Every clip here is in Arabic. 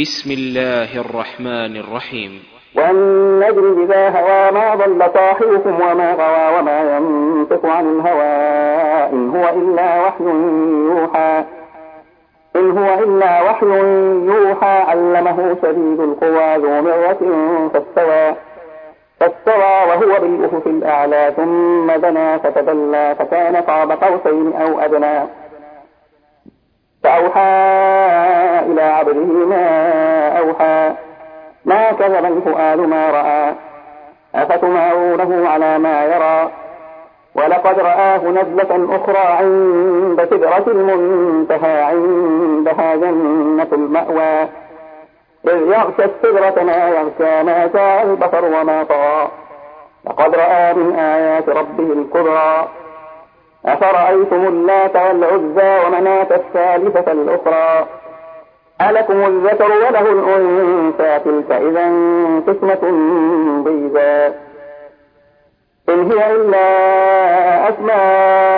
بسم الله الرحمن الرحيم. والنجم إذا هوى ما ضل صاحبكم وما غوى وما ينطق عن الهوى. إن هو إلا وحي يوحى. إن هو إلا وحي يوحى. علمه شديد القوى ذو مرة فاستوى. فاستوى وهو بالأفق الأعلى. ثم دنا فتدلى. فكان قاب قوسين أو أدنى. فأوحى عبده ما أوحى ما كذب الفؤاد ما رأى أفتمارونه على ما يرى؟ ولقد رآه نزلة أخرى عند سدرة المنتهى عندها جنة المأوى. إذ يغشى السدرة ما يغشى ما ساء البصر وما طغى. لقد رأى من آيات ربه الكبرى. أفرأيتم اللات والعزى ومناة الثالثة الأخرى؟ ألكم الذكر وله الأنثى تلك إذا قسمة ضيزى. إن هي إلا أسماء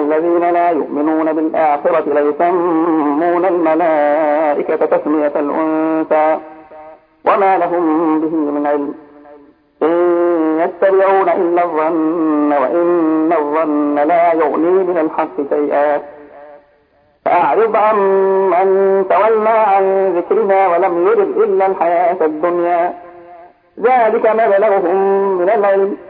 الذين لا يؤمنون بالآخرة ليسمون الملائكة تسمية الأنثى وما لهم به من علم. إن يتبعون إلا الظن وإن الظن لا يغني من الحق شيئا. فأعرض عن من تولى عن ذكرنا ولم يرد إلا الحياة الدنيا. ذلك مبلغهم من العلم.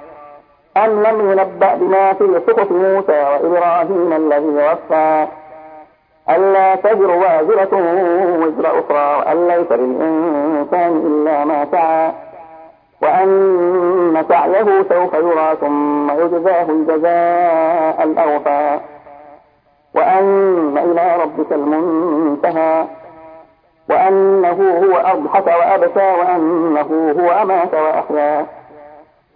أم لم ينبأ بما في صحف موسى وإبراهيم الذي وفى؟ ألا تزر وازرة وزر أخرى وأن ليس للإنسان إلا ما سعى. وأن سعيه سوف يرى ثم يجزاه الجزاء الأوفى. وأن إلى ربك المنتهى. وأنه هو أضحك وأبكى وأنه هو أمات وأحيا.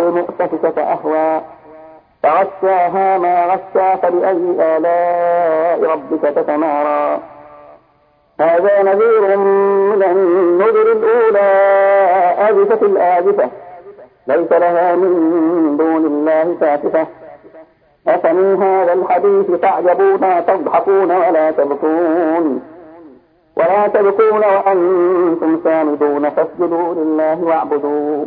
والمؤتفكة أهوى. فغشاها ما غشى فبأي آلاء ربك تتمارى. هذا نذير من النذر الأولى. آزفة الآزفة ليس لها من دون الله كاشفة أفمن هذا الحديث تعجبون تضحكون ولا تبكون. ولا تبكون وأنتم سامدون. فاسجدوا لله واعبدوا